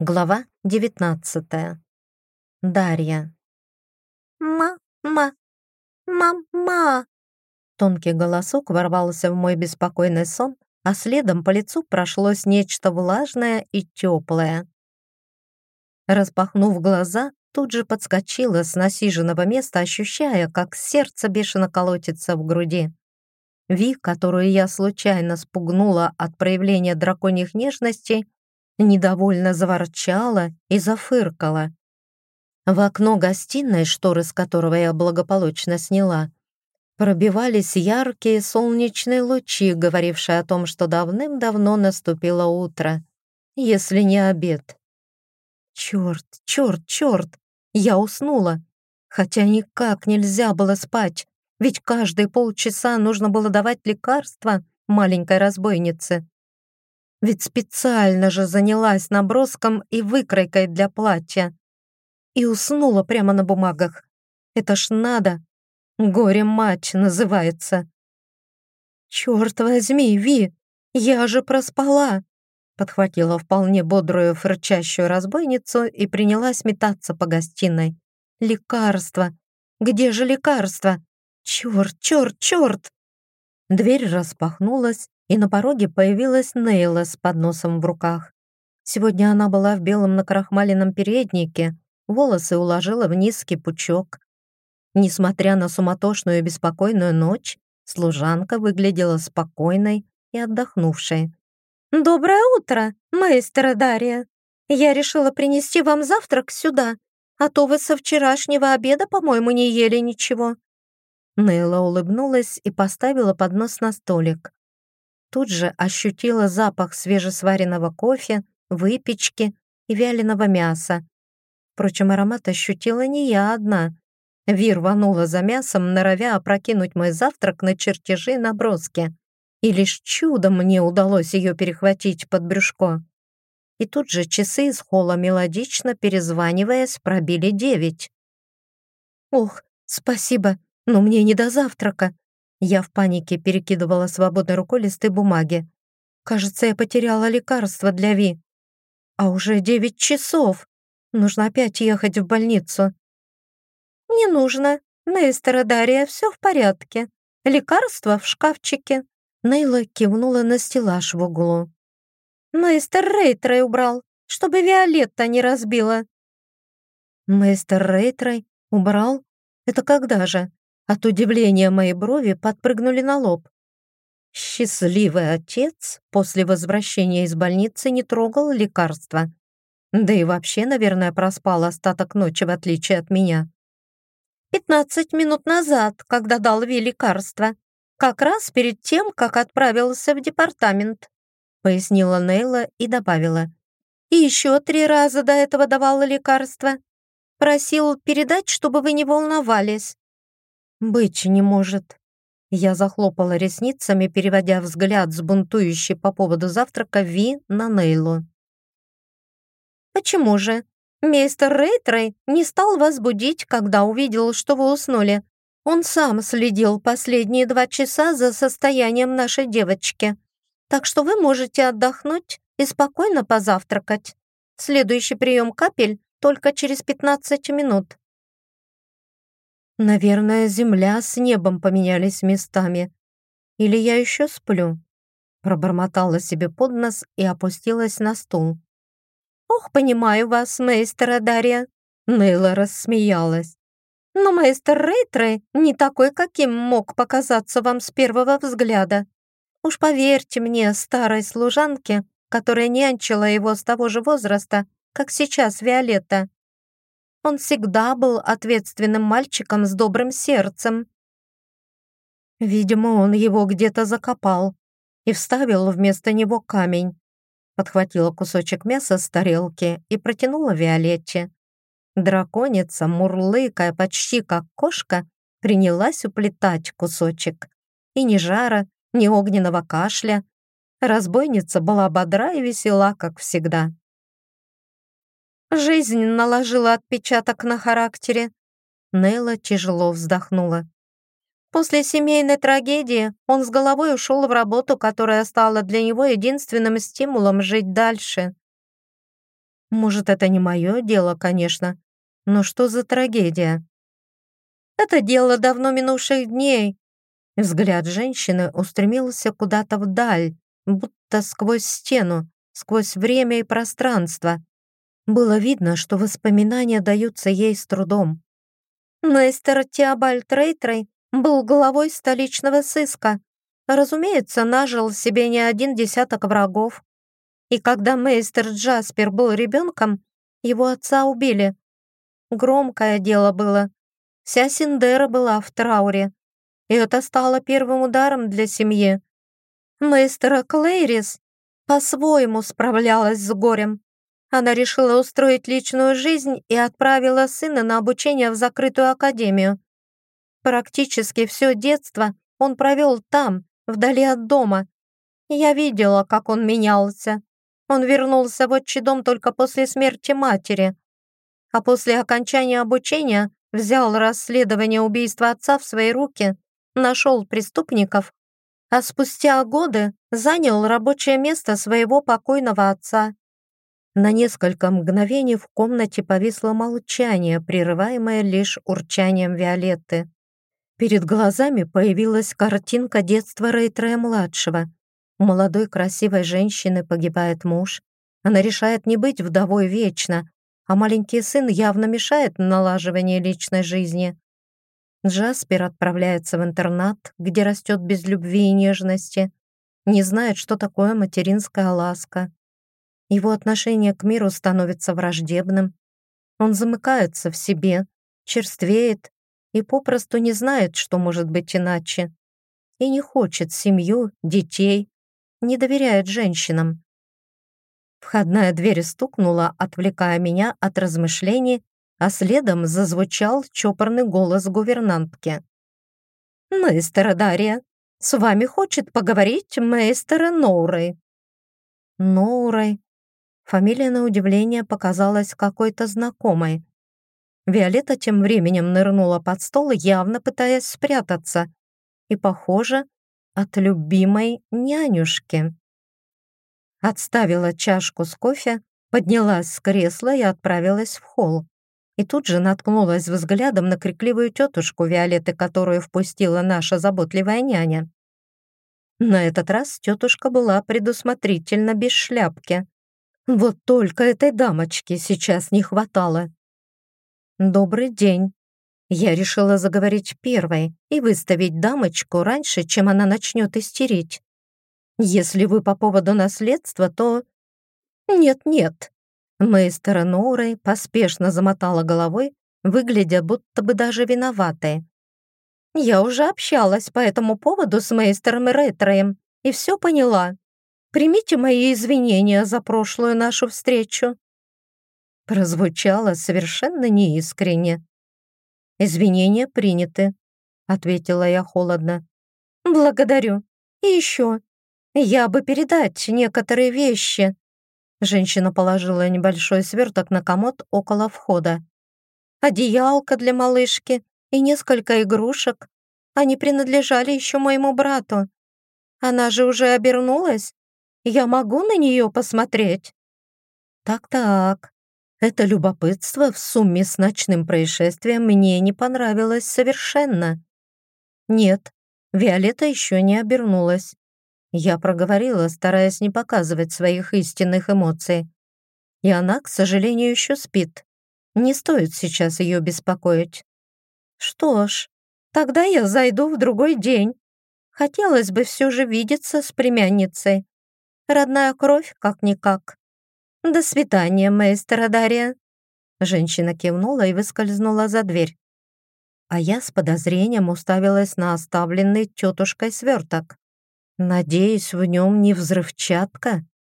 Глава девятнадцатая. Дарья. «Ма-ма! Мама!» Тонкий голосок ворвался в мой беспокойный сон, а следом по лицу прошлось нечто влажное и теплое. Распахнув глаза, тут же подскочила с насиженного места, ощущая, как сердце бешено колотится в груди. Ви, которую я случайно спугнула от проявления драконьих нежностей, недовольно заворчала и зафыркала. В окно гостиной, шторы с которого я благополучно сняла, пробивались яркие солнечные лучи, говорившие о том, что давным-давно наступило утро, если не обед. Черт, черт, черт! Я уснула, хотя никак нельзя было спать, ведь каждые полчаса нужно было давать лекарства маленькой разбойнице. Ведь специально же занялась наброском и выкройкой для платья. И уснула прямо на бумагах. Это ж надо. Горе-мать называется. «Черт возьми, Ви, я же проспала!» Подхватила вполне бодрую фырчащую разбойницу и принялась метаться по гостиной. «Лекарство! Где же лекарство? Черт, черт, черт!» Дверь распахнулась, и на пороге появилась Нейла с подносом в руках. Сегодня она была в белом накрахмаленном переднике, волосы уложила в низкий пучок. Несмотря на суматошную и беспокойную ночь, служанка выглядела спокойной и отдохнувшей. «Доброе утро, мейстер Дарья! Я решила принести вам завтрак сюда, а то вы со вчерашнего обеда, по-моему, не ели ничего». Нейла улыбнулась и поставила поднос на столик тут же ощутила запах свежесваренного кофе, выпечки и вяленого мяса. Впрочем, аромат ощутила не я одна. Вир рванула за мясом, норовя опрокинуть мой завтрак на чертежи и наброски. И лишь чудом мне удалось ее перехватить под брюшко. И тут же часы из холла мелодично, перезваниваясь, пробили девять. «Ох, спасибо, но мне не до завтрака», я в панике перекидывала свободной рукой листы бумаги. Кажется, я потеряла лекарство для Ви. А уже девять часов. Нужно опять ехать в больницу. Не нужно. Нейстера Дарья, все в порядке. Лекарство в шкафчике. Нейла кивнула на стеллаж в углу. Мейстер Рейтрей убрал, чтобы Виолетта не разбила. Мейстер Рейтрей убрал? Это когда же? От удивления мои брови подпрыгнули на лоб. Счастливый отец после возвращения из больницы не трогал лекарства. Да и вообще, наверное, проспал остаток ночи, в отличие от меня. «Пятнадцать минут назад, когда дал Ви лекарство. Как раз перед тем, как отправился в департамент», пояснила Нейла и добавила. «И еще три раза до этого давала лекарство. Просил передать, чтобы вы не волновались. «Быть не может». Я захлопала ресницами, переводя взгляд с бунтующей по поводу завтрака Ви на Нейлу. «Почему же? Мистер Рейтрей не стал вас будить, когда увидел, что вы уснули. Он сам следил последние два часа за состоянием нашей девочки. Так что вы можете отдохнуть и спокойно позавтракать. Следующий прием капель только через 15 минут. Наверное, земля с небом поменялись местами. Или я еще сплю? Пробормотала себе под нос и опустилась на стул. «Ох, понимаю вас, мейстер Дарья!» Нейла рассмеялась. «Но мейстер Рейтрей не такой, каким мог показаться вам с первого взгляда. Уж поверьте мне, старой служанке, которая нянчила его с того же возраста, как сейчас Виолетта. Он всегда был ответственным мальчиком с добрым сердцем. Видимо, он его где-то закопал и вставил вместо него камень. Подхватила кусочек мяса с тарелки и протянула Виолетте. Драконица, мурлыкая почти как кошка, принялась уплетать кусочек. И ни жара, ни огненного кашля. Разбойница была бодра и весела, как всегда. Жизнь наложила отпечаток на характере. Нелла тяжело вздохнула. После семейной трагедии он с головой ушел в работу, которая стала для него единственным стимулом жить дальше. Может, это не мое дело, конечно, но что за трагедия? Это дело давно минувших дней. Взгляд женщины устремился куда-то вдаль, будто сквозь стену, сквозь время и пространство. Было видно, что воспоминания даются ей с трудом. Мейстер Теобальд Рейтрей был главой столичного сыска. Разумеется, нажил себе не один десяток врагов. И когда мейстер Джаспер был ребенком, его отца убили. Громкое дело было. Вся Синдера была в трауре. И это стало первым ударом для семьи. Мейстера Клейрис по-своему справлялась с горем. Она решила устроить личную жизнь и отправила сына на обучение в закрытую академию. Практически все детство он провел там, вдали от дома. Я видела, как он менялся. Он вернулся в отчий дом только после смерти матери. А после окончания обучения взял расследование убийства отца в свои руки, нашел преступников, а спустя годы занял рабочее место своего покойного отца. На несколько мгновений в комнате повисло молчание, прерываемое лишь урчанием Виолетты. Перед глазами появилась картинка детства Рейтрея-младшего. Молодой красивой женщины погибает муж. Она решает не быть вдовой вечно, а маленький сын явно мешает налаживанию личной жизни. Джаспер отправляется в интернат, где растет без любви и нежности, не знает, что такое материнская ласка. Его отношение к миру становится враждебным. Он замыкается в себе, черствеет и попросту не знает, что может быть иначе. И не хочет семью, детей, не доверяет женщинам. Входная дверь стукнула, отвлекая меня от размышлений, а следом зазвучал чопорный голос гувернантки. «Мейстера Дарья, с вами хочет поговорить мейстера Ноурой». Ноурой. Фамилия на удивление показалась какой-то знакомой. Виолетта тем временем нырнула под стол, явно пытаясь спрятаться. И, похоже, от любимой нянюшки. Отставила чашку с кофе, поднялась с кресла и отправилась в холл. И тут же наткнулась взглядом на крикливую тетушку Виолетты, которую впустила наша заботливая няня. На этот раз тетушка была предусмотрительно без шляпки. Вот только этой дамочки сейчас не хватало. «Добрый день», я решила заговорить первой и выставить дамочку раньше, чем она начнет истерить. Если вы по поводу наследства, то... Нет-нет. Мейстер Норой поспешно замотала головой, выглядя будто бы даже виноватой. Я уже общалась по этому поводу с мейстером Ретроем и все поняла. Примите мои извинения за прошлую нашу встречу. Прозвучало совершенно неискренне. «Извинения приняты», — ответила я холодно. «Благодарю. И еще. Я бы передать некоторые вещи». Женщина положила небольшой сверток на комод около входа. «Одеялко для малышки и несколько игрушек. Они принадлежали еще моему брату. Она же уже обернулась. Я могу на нее посмотреть?» «Так-так, это любопытство в сумме с ночным происшествием мне не понравилось совершенно. Нет, Виолетта еще не обернулась. Я проговорила, стараясь не показывать своих истинных эмоций. И она, к сожалению, еще спит. Не стоит сейчас ее беспокоить. Что ж, тогда я зайду в другой день. Хотелось бы все же видеться с племянницей. Родная кровь, как-никак. «До свидания, мейстер Дарья!» Женщина кивнула и выскользнула за дверь. А я с подозрением уставилась на оставленный тетушкой сверток. Надеюсь, в нем не взрывчатка.